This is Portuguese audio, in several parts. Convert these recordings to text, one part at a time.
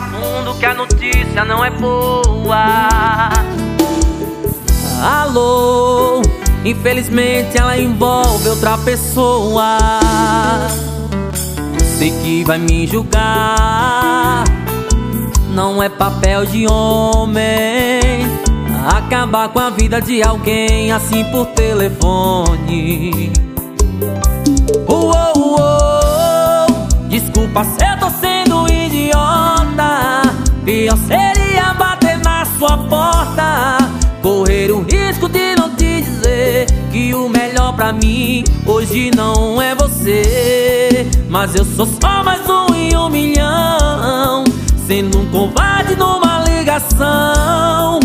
fundo que a notícia não é boa. Alô, infelizmente ela envolve outra pessoa. Sei que vai me julgar. Não é papel de homem acabar com a vida de alguém assim por telefone. Uou, uou, desculpa se eu tô. Pior seria bater na sua porta, correr o risco de não te dizer que o melhor pra mim hoje não é você. Mas eu sou só mais um em um milhão, sendo um covarde numa ligação.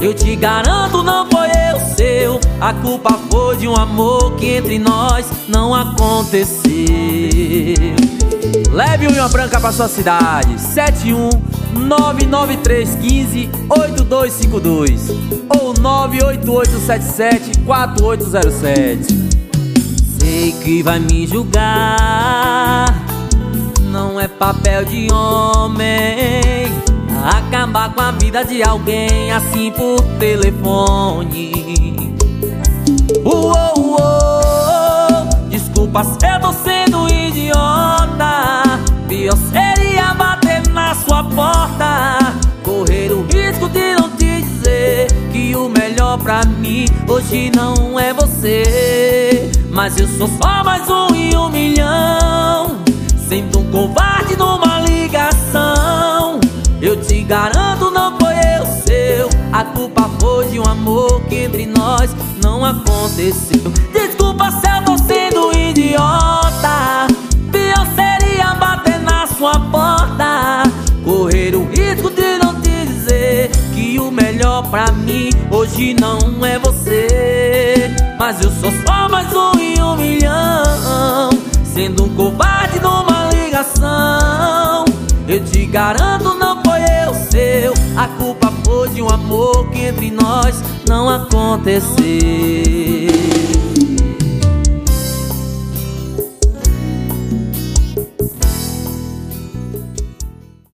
Eu te garanto, não foi eu seu. A culpa foi de um amor que entre nós não aconteceu. Leve unha branca pra sua cidade 71993158252 ou 988774807 Sei que vai me julgar. Não é papel de homem Acabar com a vida de alguém assim por telefone. Uou, uou, desculpa se eu pra mim hoje não é você. Mas eu sou só mais um em um milhão. Sendo um covarde numa ligação. Eu te garanto, não foi eu seu. A culpa foi de um amor que entre nós não aconteceu. Desculpa se eu tô sendo idiota melhor pra mim hoje não é você. Mas eu sou só mais um em um milhão Sendo um covarde numa ligação. Eu te garanto, não seu. A culpa foi de um amor que entre nós não aconteceu